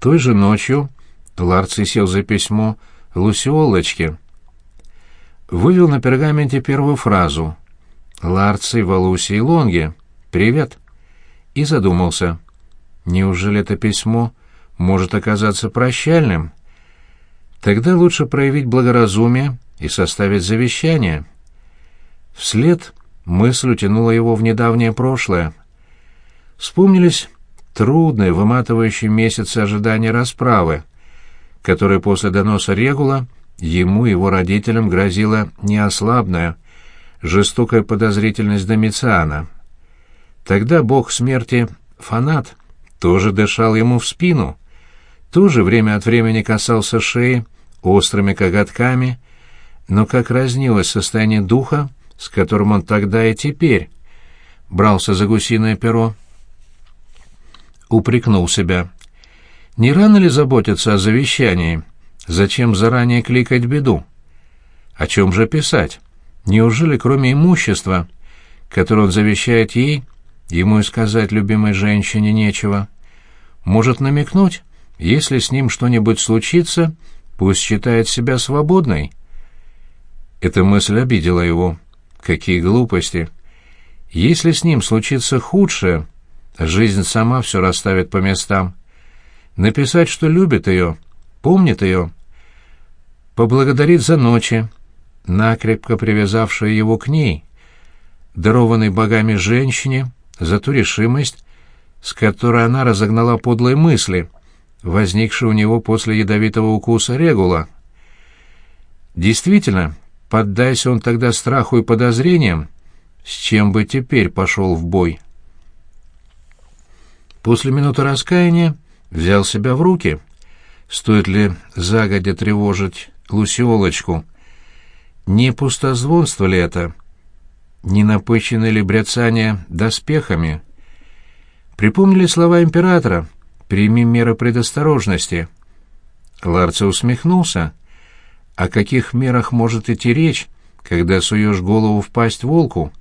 Той же ночью Ларций сел за письмо Лусиолочке. Вывел на пергаменте первую фразу «Ларций, Валуси и Лонге. Привет!» и задумался. Неужели это письмо может оказаться прощальным? Тогда лучше проявить благоразумие и составить завещание. Вслед мысль утянула его в недавнее прошлое. Вспомнились трудные, выматывающие месяцы ожидания расправы, которые после доноса Регула ему и его родителям грозила неослабная, жестокая подозрительность Домициана. Тогда бог смерти, фанат, тоже дышал ему в спину, тоже время от времени касался шеи острыми коготками, но как разнилось состояние духа, с которым он тогда и теперь брался за гусиное перо. Упрекнул себя. Не рано ли заботиться о завещании? Зачем заранее кликать беду? О чем же писать? Неужели кроме имущества, которое он завещает ей, ему и сказать любимой женщине нечего? Может намекнуть, если с ним что-нибудь случится, пусть считает себя свободной? Эта мысль обидела его. Какие глупости! Если с ним случится худшее, жизнь сама все расставит по местам. Написать, что любит ее, помнит ее, поблагодарит за ночи, накрепко привязавшая его к ней, дарованной богами женщине, за ту решимость, с которой она разогнала подлые мысли, возникшие у него после ядовитого укуса регула. Действительно, поддайся он тогда страху и подозрениям, с чем бы теперь пошел в бой. После минуты раскаяния взял себя в руки. Стоит ли загодя тревожить Лусиолочку? Не пустозвонство ли это? Не напыщенное ли бряцание доспехами? Припомнили слова императора «Прими меры предосторожности». Ларце усмехнулся. О каких мерах может идти речь, когда суешь голову в пасть волку?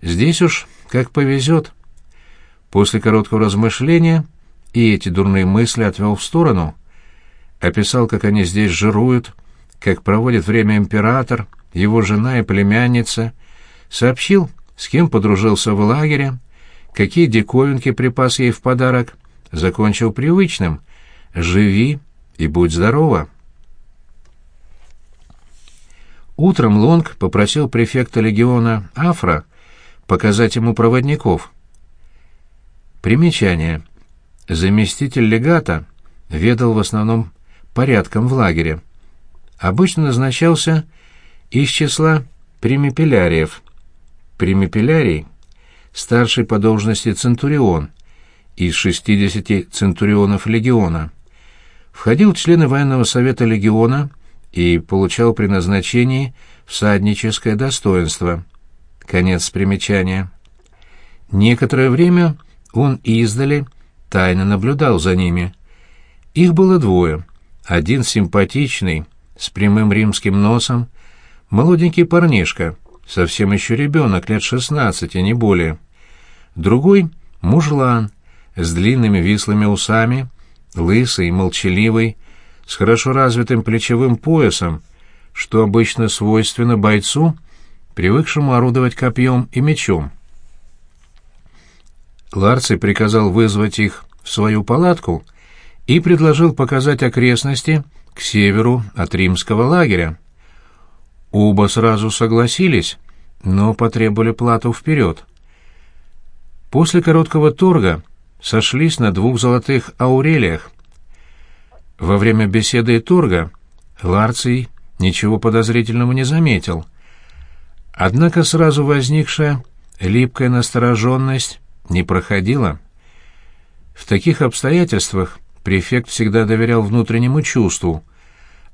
Здесь уж как повезет. После короткого размышления и эти дурные мысли отвел в сторону. Описал, как они здесь жируют, как проводит время император, его жена и племянница, сообщил, с кем подружился в лагере, какие диковинки припас ей в подарок, закончил привычным «Живи и будь здорова». Утром Лонг попросил префекта легиона Афра показать ему проводников. Примечание. Заместитель легата ведал в основном порядком в лагере обычно назначался из числа примипеляриев. Примипелярий — старший по должности центурион из 60 центурионов легиона. Входил в члены военного совета легиона и получал при назначении всадническое достоинство. Конец примечания. Некоторое время он издали тайно наблюдал за ними. Их было двое. Один симпатичный, с прямым римским носом, молоденький парнишка, совсем еще ребенок, лет шестнадцати, не более. Другой — мужлан, с длинными вислыми усами, лысый, молчаливый, с хорошо развитым плечевым поясом, что обычно свойственно бойцу, привыкшему орудовать копьем и мечом. Ларций приказал вызвать их в свою палатку и предложил показать окрестности к северу от римского лагеря. Оба сразу согласились, но потребовали плату вперед. После короткого торга сошлись на двух золотых аурелиях. Во время беседы и торга Ларций ничего подозрительного не заметил. Однако сразу возникшая липкая настороженность не проходила. В таких обстоятельствах префект всегда доверял внутреннему чувству.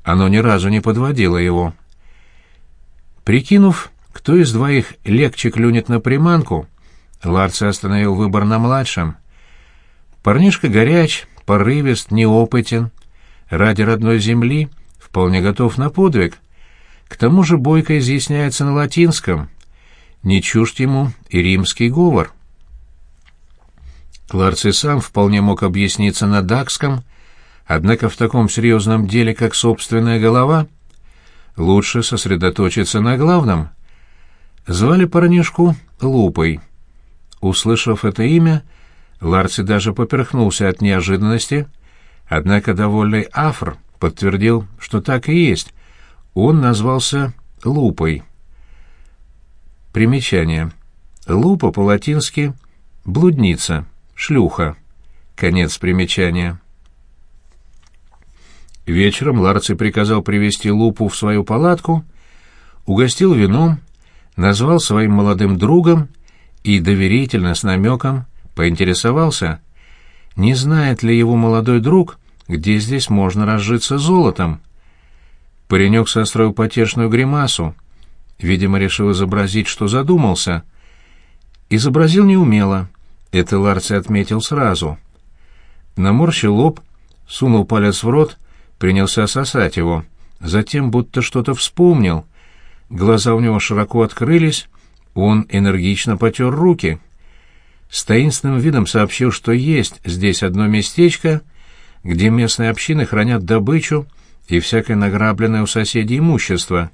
Оно ни разу не подводило его. Прикинув, кто из двоих легче клюнет на приманку, Ларци остановил выбор на младшем. Парнишка горяч, порывист, неопытен. Ради родной земли вполне готов на подвиг. К тому же Бойко изъясняется на латинском. Не чужд ему и римский говор. Ларций сам вполне мог объясниться на дакском, Однако в таком серьезном деле, как собственная голова, лучше сосредоточиться на главном. Звали парнишку Лупой. Услышав это имя, Ларси даже поперхнулся от неожиданности, однако довольный Афр подтвердил, что так и есть. Он назвался Лупой. Примечание. Лупа по-латински «блудница», «шлюха». Конец примечания. Вечером Ларци приказал привести Лупу в свою палатку, угостил вином, назвал своим молодым другом и доверительно с намеком поинтересовался, не знает ли его молодой друг, где здесь можно разжиться золотом. Паренек состроил потешную гримасу, видимо, решил изобразить, что задумался. Изобразил неумело, это Ларци отметил сразу. Наморщил лоб, сунул палец в рот принялся сосать его. Затем будто что-то вспомнил. Глаза у него широко открылись, он энергично потер руки. С таинственным видом сообщил, что есть здесь одно местечко, где местные общины хранят добычу и всякое награбленное у соседей имущество.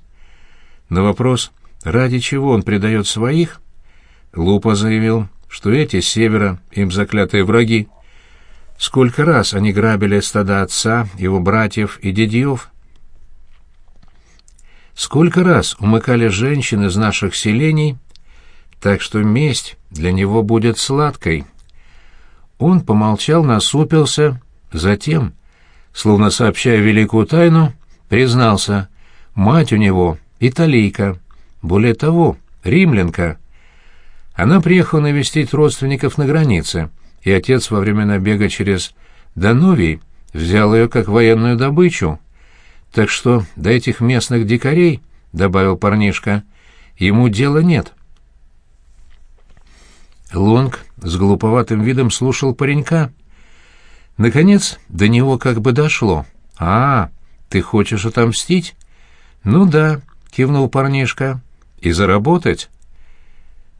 На вопрос, ради чего он предает своих, Лупа заявил, что эти с севера им заклятые враги — Сколько раз они грабили стада отца, его братьев и дядьев? Сколько раз умыкали женщин из наших селений, так что месть для него будет сладкой. Он помолчал, насупился, затем, словно сообщая великую тайну, признался, мать у него италийка, более того, римлянка. Она приехала навестить родственников на границе — и отец во время набега через Дановий взял ее как военную добычу. Так что до этих местных дикарей, — добавил парнишка, — ему дела нет. Лонг с глуповатым видом слушал паренька. Наконец до него как бы дошло. «А, ты хочешь отомстить?» «Ну да», — кивнул парнишка. «И заработать?»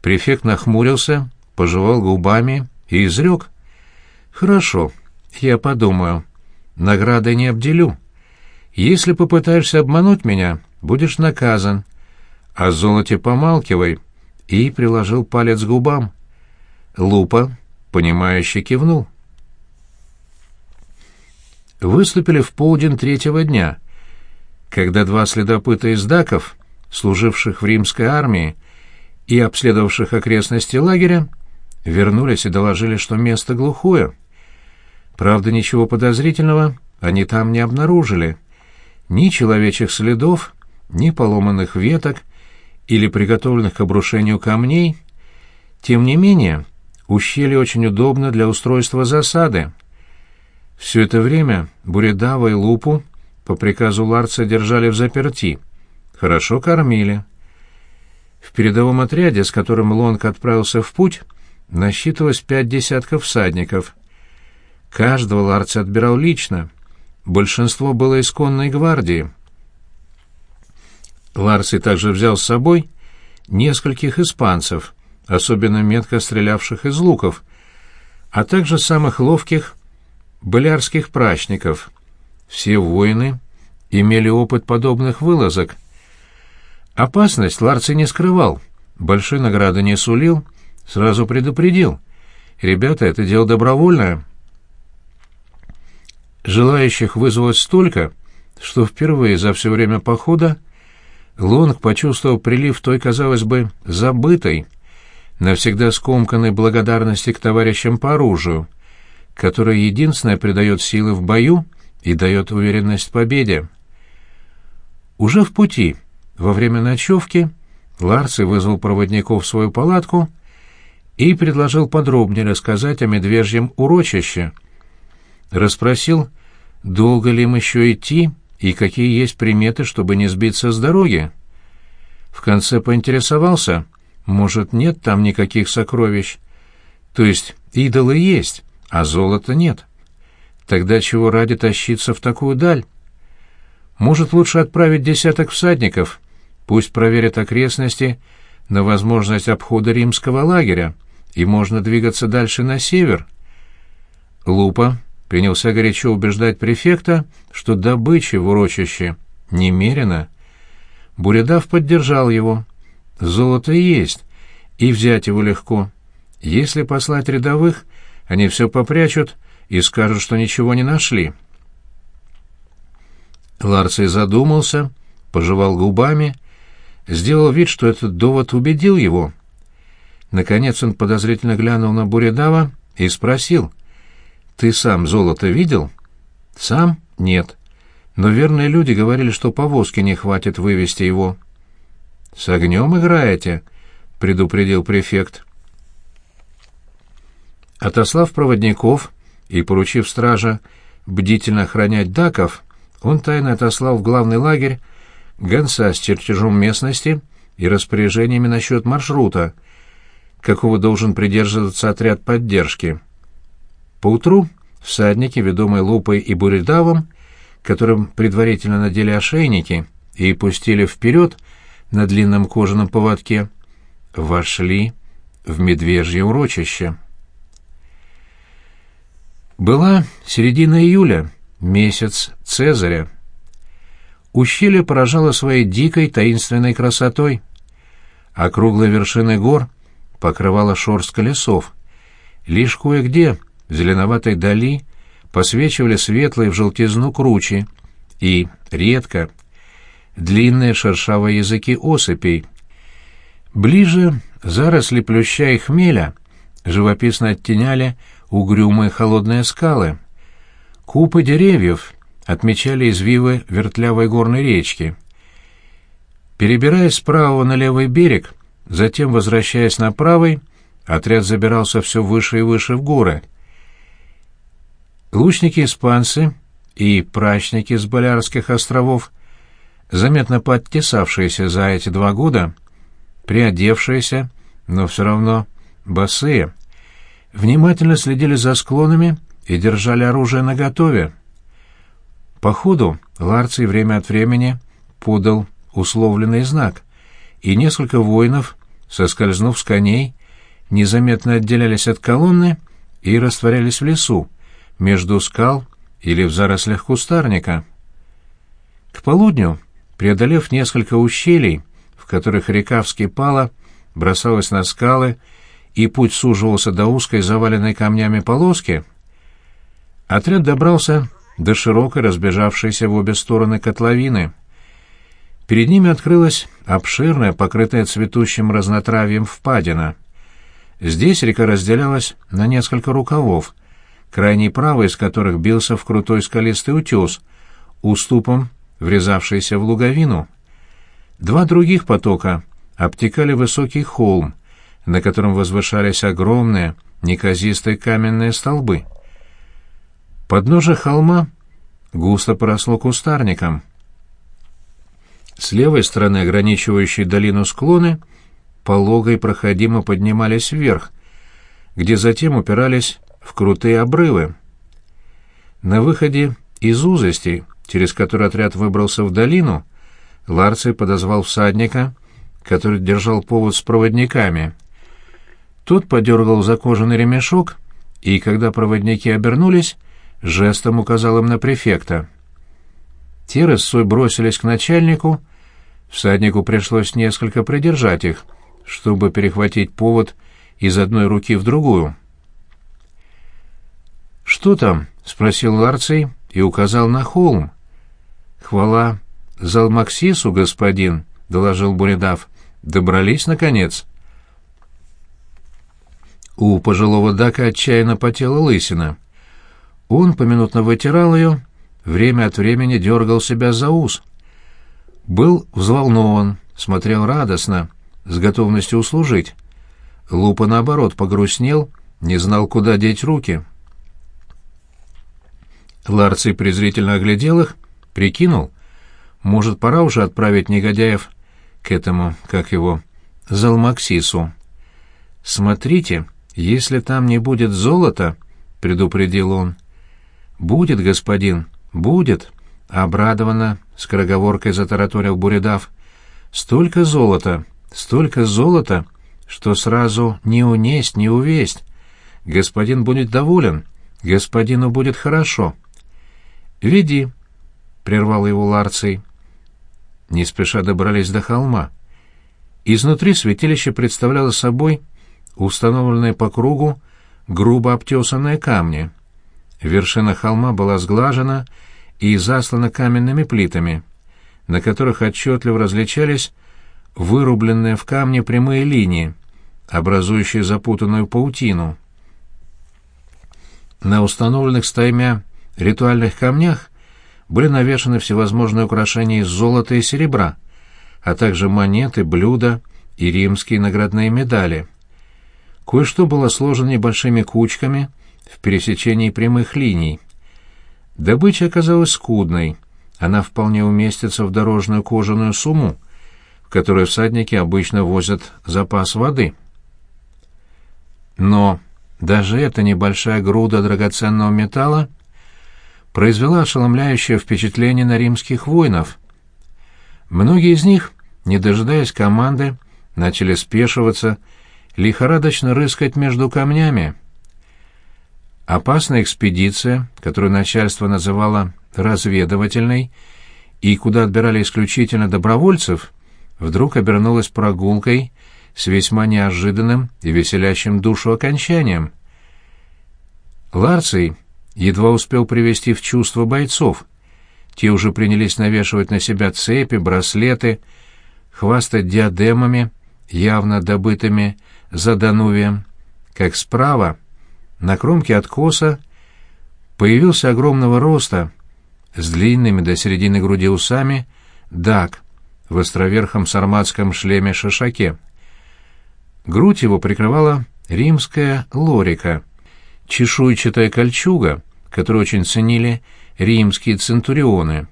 Префект нахмурился, пожевал губами и изрек. «Хорошо, я подумаю. Награды не обделю. Если попытаешься обмануть меня, будешь наказан. О золоте помалкивай». И приложил палец к губам. Лупа, понимающе кивнул. Выступили в полдень третьего дня, когда два следопыта из даков, служивших в римской армии и обследовавших окрестности лагеря, вернулись и доложили, что место глухое. Правда, ничего подозрительного они там не обнаружили. Ни человечьих следов, ни поломанных веток или приготовленных к обрушению камней. Тем не менее, ущелье очень удобно для устройства засады. Все это время Буредава и Лупу по приказу Ларца держали в заперти. Хорошо кормили. В передовом отряде, с которым Лонг отправился в путь, насчитывалось пять десятков всадников. Каждого Ларц отбирал лично. Большинство было исконной гвардии. Ларций также взял с собой нескольких испанцев, особенно метко стрелявших из луков, а также самых ловких болярских прачников. Все воины имели опыт подобных вылазок. Опасность Ларций не скрывал, большой награды не сулил, Сразу предупредил. Ребята, это дело добровольное. Желающих вызвалось столько, что впервые за все время похода Лонг почувствовал прилив той, казалось бы, забытой, навсегда скомканной благодарности к товарищам по оружию, которая единственная придает силы в бою и дает уверенность в победе. Уже в пути, во время ночевки, Ларций вызвал проводников в свою палатку — и предложил подробнее рассказать о медвежьем урочище. Расспросил, долго ли им еще идти и какие есть приметы, чтобы не сбиться с дороги. В конце поинтересовался, может, нет там никаких сокровищ. То есть идолы есть, а золота нет. Тогда чего ради тащиться в такую даль? Может, лучше отправить десяток всадников, пусть проверят окрестности на возможность обхода римского лагеря, и можно двигаться дальше на север. Лупа принялся горячо убеждать префекта, что добычи в урочище немерено. Бурядав поддержал его. Золото есть, и взять его легко. Если послать рядовых, они все попрячут и скажут, что ничего не нашли. Ларций задумался, пожевал губами, сделал вид, что этот довод убедил его. Наконец он подозрительно глянул на Буредава и спросил, «Ты сам золото видел?» «Сам? Нет. Но верные люди говорили, что повозки не хватит вывести его». «С огнем играете?» — предупредил префект. Отослав проводников и поручив стража бдительно охранять даков, он тайно отослал в главный лагерь гонца с чертежом местности и распоряжениями насчет маршрута, какого должен придерживаться отряд поддержки. Поутру всадники, ведомые лупой и буридавом, которым предварительно надели ошейники и пустили вперед на длинном кожаном поводке, вошли в медвежье урочище. Была середина июля, месяц Цезаря. Ущелье поражало своей дикой таинственной красотой. Округлые вершины гор покрывала шорстка лесов. Лишь кое-где, в зеленоватой дали, посвечивали светлые в желтизну кручи и, редко, длинные шершавые языки осыпей. Ближе заросли плюща и хмеля живописно оттеняли угрюмые холодные скалы. Купы деревьев отмечали извивы вертлявой горной речки. Перебираясь с правого на левый берег, затем возвращаясь на правый, отряд забирался все выше и выше в горы. Лучники-испанцы и прачники с Болярских островов, заметно подтесавшиеся за эти два года, приодевшиеся, но все равно босые, внимательно следили за склонами и держали оружие наготове. По ходу Ларций время от времени подал условленный знак, и несколько воинов, соскользнув с коней, незаметно отделялись от колонны и растворялись в лесу, между скал или в зарослях кустарника. К полудню, преодолев несколько ущелий, в которых река вскипала, бросалась на скалы и путь суживался до узкой заваленной камнями полоски, отряд добрался до широкой разбежавшейся в обе стороны котловины. Перед ними открылась обширная, покрытая цветущим разнотравьем впадина. Здесь река разделялась на несколько рукавов, крайний правый из которых бился в крутой скалистый утес, уступом врезавшийся в луговину. Два других потока обтекали высокий холм, на котором возвышались огромные, неказистые каменные столбы. Подножие холма густо поросло кустарником. С левой стороны ограничивающей долину склоны полого и проходимо поднимались вверх, где затем упирались в крутые обрывы. На выходе из узости, через который отряд выбрался в долину, Ларций подозвал всадника, который держал повод с проводниками — тот подергал за кожаный ремешок, и, когда проводники обернулись, жестом указал им на префекта. Те рысой бросились к начальнику, всаднику пришлось несколько придержать их, чтобы перехватить повод из одной руки в другую. «Что там?» — спросил Ларций и указал на холм. «Хвала Залмаксису, господин», — доложил Буридав. «Добрались, наконец?» У пожилого Дака отчаянно потела лысина. Он поминутно вытирал ее, время от времени дергал себя за ус. Был взволнован, смотрел радостно, с готовностью услужить. Лупа, наоборот, погрустнел, не знал, куда деть руки. Ларций презрительно оглядел их, прикинул. Может, пора уже отправить негодяев к этому, как его, Залмаксису. «Смотрите», «Если там не будет золота», — предупредил он. «Будет, господин, будет», — обрадованно, скороговоркой затараторил Буридав. «Столько золота, столько золота, что сразу не унесть, не увесть. Господин будет доволен, господину будет хорошо». «Веди», — прервал его Ларций. Не спеша добрались до холма. Изнутри святилище представляло собой установленные по кругу грубо обтесанные камни. Вершина холма была сглажена и заслана каменными плитами, на которых отчетливо различались вырубленные в камне прямые линии, образующие запутанную паутину. На установленных стаймя ритуальных камнях были навешаны всевозможные украшения из золота и серебра, а также монеты, блюда и римские наградные медали. Кое-что было сложено небольшими кучками в пересечении прямых линий. Добыча оказалась скудной, она вполне уместится в дорожную кожаную сумму, в которой всадники обычно возят запас воды. Но даже эта небольшая груда драгоценного металла произвела ошеломляющее впечатление на римских воинов. Многие из них, не дожидаясь команды, начали спешиваться, лихорадочно рыскать между камнями. Опасная экспедиция, которую начальство называло разведывательной и куда отбирали исключительно добровольцев, вдруг обернулась прогулкой с весьма неожиданным и веселящим душу окончанием. Ларций едва успел привести в чувство бойцов. Те уже принялись навешивать на себя цепи, браслеты, хвастать диадемами, явно добытыми за Данувием, как справа, на кромке откоса, появился огромного роста, с длинными до середины груди усами, дак в островерхом сарматском шлеме-шишаке. Грудь его прикрывала римская лорика, чешуйчатая кольчуга, которую очень ценили римские центурионы.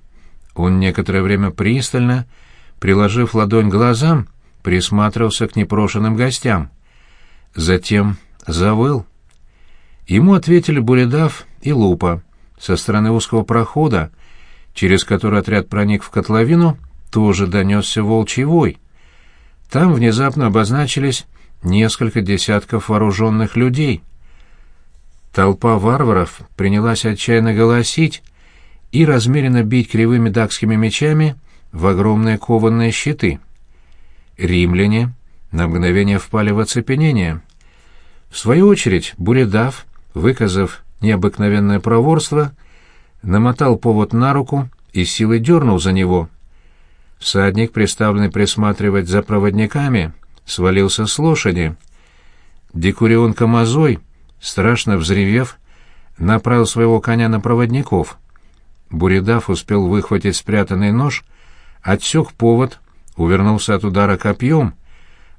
Он некоторое время пристально, приложив ладонь глазам, присматривался к непрошенным гостям. Затем завыл. Ему ответили Буледав и Лупа. Со стороны узкого прохода, через который отряд проник в котловину, тоже донесся волчий вой. Там внезапно обозначились несколько десятков вооруженных людей. Толпа варваров принялась отчаянно голосить и размеренно бить кривыми дакскими мечами в огромные кованные щиты. Римляне на мгновение впали в оцепенение. В свою очередь Буредав, выказав необыкновенное проворство, намотал повод на руку и силой дернул за него. Всадник, приставленный присматривать за проводниками, свалился с лошади. Декурион Камазой, страшно взревев, направил своего коня на проводников. Буридав успел выхватить спрятанный нож, отсек повод, увернулся от удара копьем,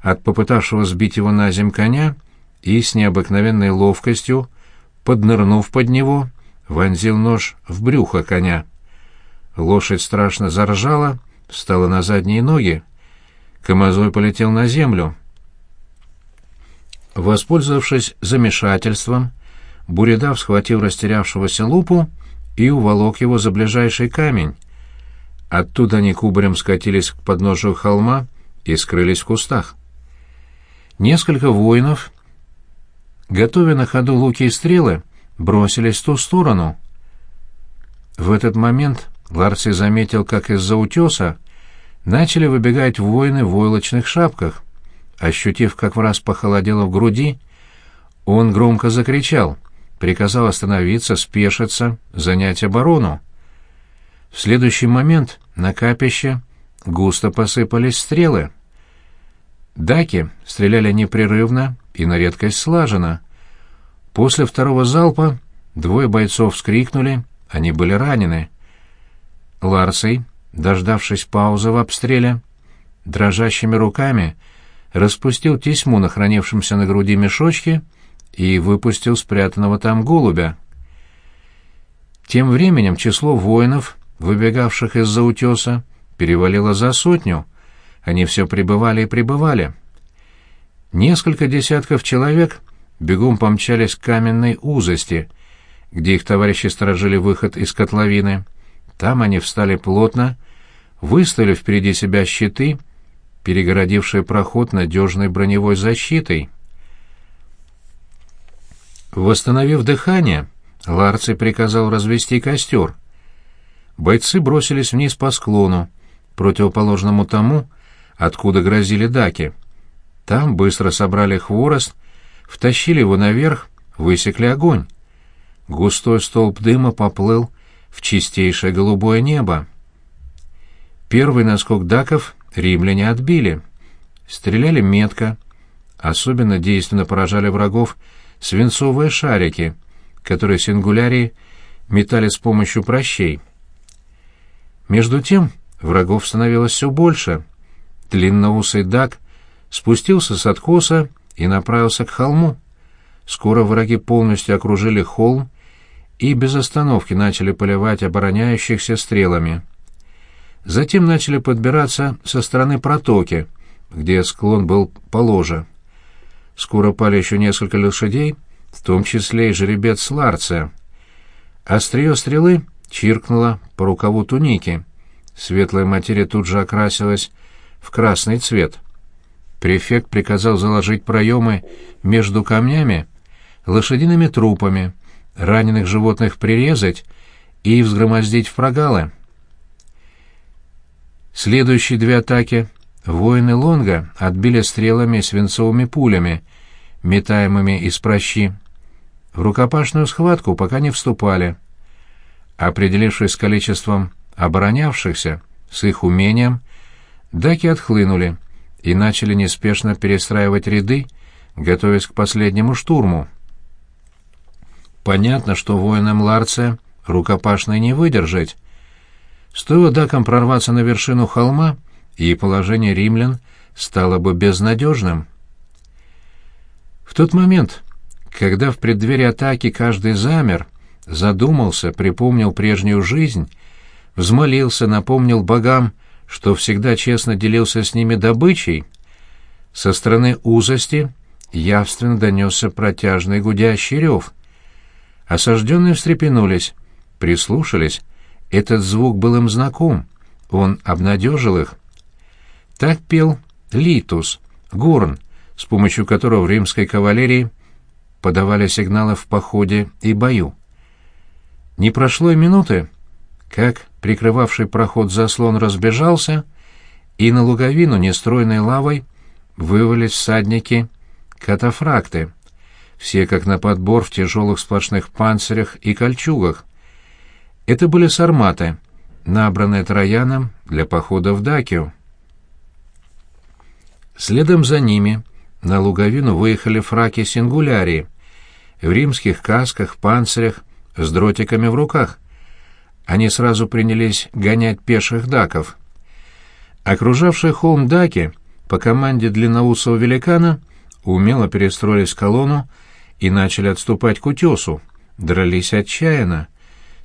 от попытавшего сбить его на земь коня и с необыкновенной ловкостью, поднырнув под него, вонзил нож в брюхо коня. Лошадь страшно заржала, встала на задние ноги. Камазой полетел на землю. Воспользовавшись замешательством, Буридав схватил растерявшегося лупу и уволок его за ближайший камень. Оттуда они кубарем скатились к подножию холма и скрылись в кустах. Несколько воинов, готовя на ходу луки и стрелы, бросились в ту сторону. В этот момент Ларси заметил, как из-за утеса начали выбегать воины в войлочных шапках. Ощутив, как в раз похолодело в груди, он громко закричал, приказал остановиться, спешиться, занять оборону. В следующий момент на капище густо посыпались стрелы. Даки стреляли непрерывно и на редкость слаженно. После второго залпа двое бойцов вскрикнули, они были ранены. Ларсей, дождавшись паузы в обстреле, дрожащими руками распустил тесьму на хранившемся на груди мешочке и выпустил спрятанного там голубя. Тем временем число воинов, выбегавших из-за утеса, перевалило за сотню. Они все прибывали и прибывали. Несколько десятков человек бегом помчались к каменной узости, где их товарищи сторожили выход из котловины — там они встали плотно, выставили впереди себя щиты, перегородившие проход надежной броневой защитой. Восстановив дыхание, Ларций приказал развести костер. Бойцы бросились вниз по склону, противоположному тому, откуда грозили даки. Там быстро собрали хворост, втащили его наверх, высекли огонь. Густой столб дыма поплыл в чистейшее голубое небо. Первый наскок даков римляне отбили. Стреляли метко. Особенно действенно поражали врагов свинцовые шарики, которые сингулярии метали с помощью прощей. Между тем врагов становилось все больше. Длинноусый дак спустился с откоса и направился к холму. Скоро враги полностью окружили холм и без остановки начали поливать обороняющихся стрелами. Затем начали подбираться со стороны протоки, где склон был положе. Скоро пали еще несколько лошадей, в том числе и жеребец Ларция. Острие стрелы чиркнуло по рукаву туники. Светлая материя тут же окрасилась в красный цвет. Префект приказал заложить проемы между камнями лошадиными трупами, раненых животных прирезать и взгромоздить в прогалы. Следующие две атаки воины Лонга отбили стрелами и свинцовыми пулями, метаемыми из прощи. В рукопашную схватку пока не вступали. Определившись с количеством оборонявшихся, с их умением, даки отхлынули и начали неспешно перестраивать ряды, готовясь к последнему штурму. Понятно, что воинам Ларция рукопашной не выдержать, Стоило дакам прорваться на вершину холма, и положение римлян стало бы безнадежным. В тот момент, когда в преддверии атаки каждый замер, задумался, припомнил прежнюю жизнь, взмолился, напомнил богам, что всегда честно делился с ними добычей, со стороны узости явственно донесся протяжный гудящий рев. Осажденные встрепенулись, прислушались, этот звук был им знаком, он обнадежил их. Так пел Литус, горн, с помощью которого в римской кавалерии подавали сигналы в походе и бою. Не прошло и минуты, как прикрывавший проход заслон разбежался, и на луговину нестройной лавой вывалились всадники катафракты, все как на подбор в тяжелых сплошных панцирях и кольчугах. Это были сарматы, набранные Трояном для похода в Дакию. Следом за ними на луговину выехали фраки сингулярии, в римских касках, панцирях, с дротиками в руках. Они сразу принялись гонять пеших даков. Окружавшие холм даки по команде длинноусого великана умело перестроились в колонну и начали отступать к утесу, дрались отчаянно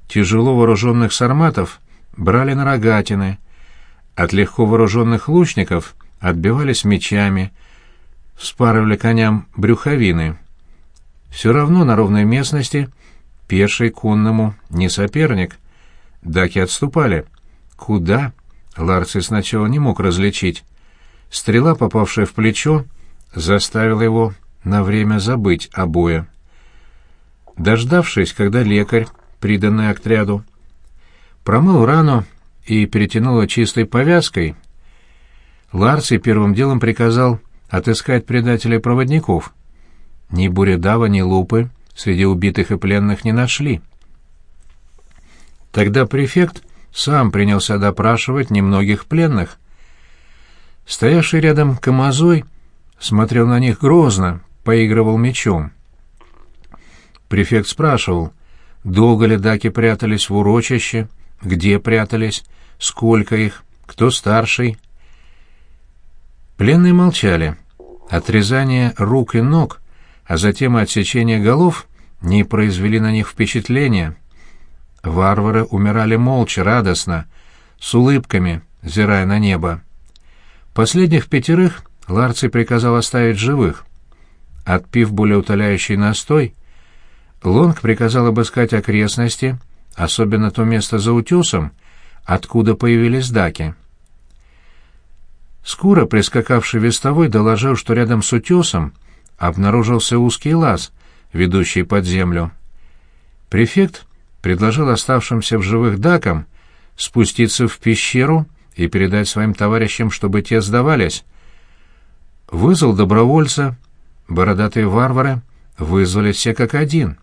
тяжело вооруженных сарматов брали на рогатины, от легко вооруженных лучников отбивались мечами, вспарывали коням брюховины. Все равно на ровной местности пеший конному не соперник. Даки отступали. Куда? Ларций сначала не мог различить. Стрела, попавшая в плечо, заставила его на время забыть о. Дождавшись, когда лекарь приданное отряду. Промыл рану и перетянул ее чистой повязкой. Ларций первым делом приказал отыскать предателей-проводников. Ни Буредава, ни Лупы среди убитых и пленных не нашли. Тогда префект сам принялся допрашивать немногих пленных. Стоявший рядом Камазой смотрел на них грозно, поигрывал мечом. Префект спрашивал — Долго ли даки прятались в урочище? Где прятались? Сколько их? Кто старший? Пленные молчали. Отрезание рук и ног, а затем отсечение голов не произвели на них впечатления. Варвары умирали молча, радостно, с улыбками, взирая на небо. Последних пятерых Ларций приказал оставить живых. Отпив более утоляющий настой, Лонг приказал обыскать окрестности, особенно то место за утесом, откуда появились даки. Скоро прискакавший вестовой доложил, что рядом с утесом обнаружился узкий лаз, ведущий под землю. Префект предложил оставшимся в живых дакам спуститься в пещеру и передать своим товарищам, чтобы те сдавались. Вызвал добровольца, бородатые варвары вызвали все как один.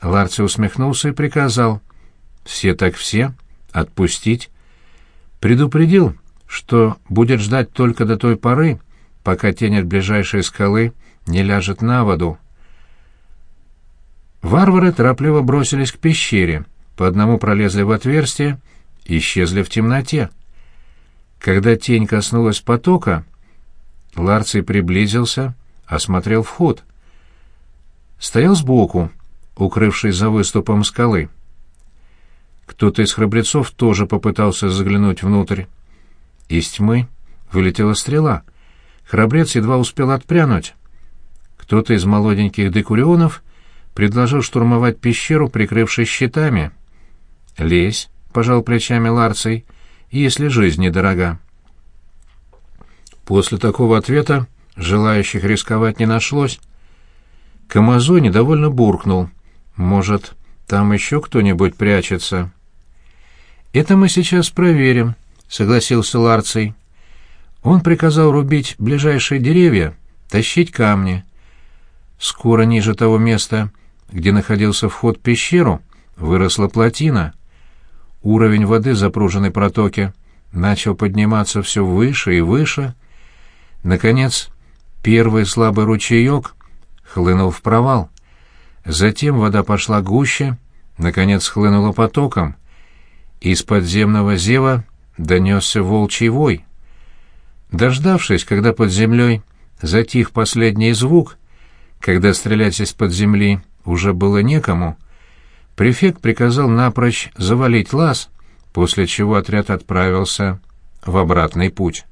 Ларци усмехнулся и приказал «Все так все, отпустить». Предупредил, что будет ждать только до той поры, пока тень от ближайшей скалы не ляжет на воду. Варвары торопливо бросились к пещере, по одному пролезли в отверстие, исчезли в темноте. Когда тень коснулась потока, Ларций приблизился, осмотрел вход. Стоял сбоку, укрывшись за выступом скалы. Кто-то из храбрецов тоже попытался заглянуть внутрь. Из тьмы вылетела стрела. Храбрец едва успел отпрянуть. Кто-то из молоденьких декурионов предложил штурмовать пещеру, прикрывшись щитами. «Лезь», — пожал плечами Ларций, — «если жизнь недорога». После такого ответа желающих рисковать не нашлось. Камазо недовольно буркнул. «Может, там еще кто-нибудь прячется?» «Это мы сейчас проверим», — согласился Ларций. Он приказал рубить ближайшие деревья, тащить камни. Скоро ниже того места, где находился вход в пещеру, выросла плотина. Уровень воды запруженной протоки начал подниматься все выше и выше. Наконец, первый слабый ручеек хлынул в провал. Затем вода пошла гуще, наконец хлынула потоком. Из подземного зева донесся волчий вой. Дождавшись, когда под землей затих последний звук, когда стрелять из-под земли уже было некому, префект приказал напрочь завалить лаз, после чего отряд отправился в обратный путь.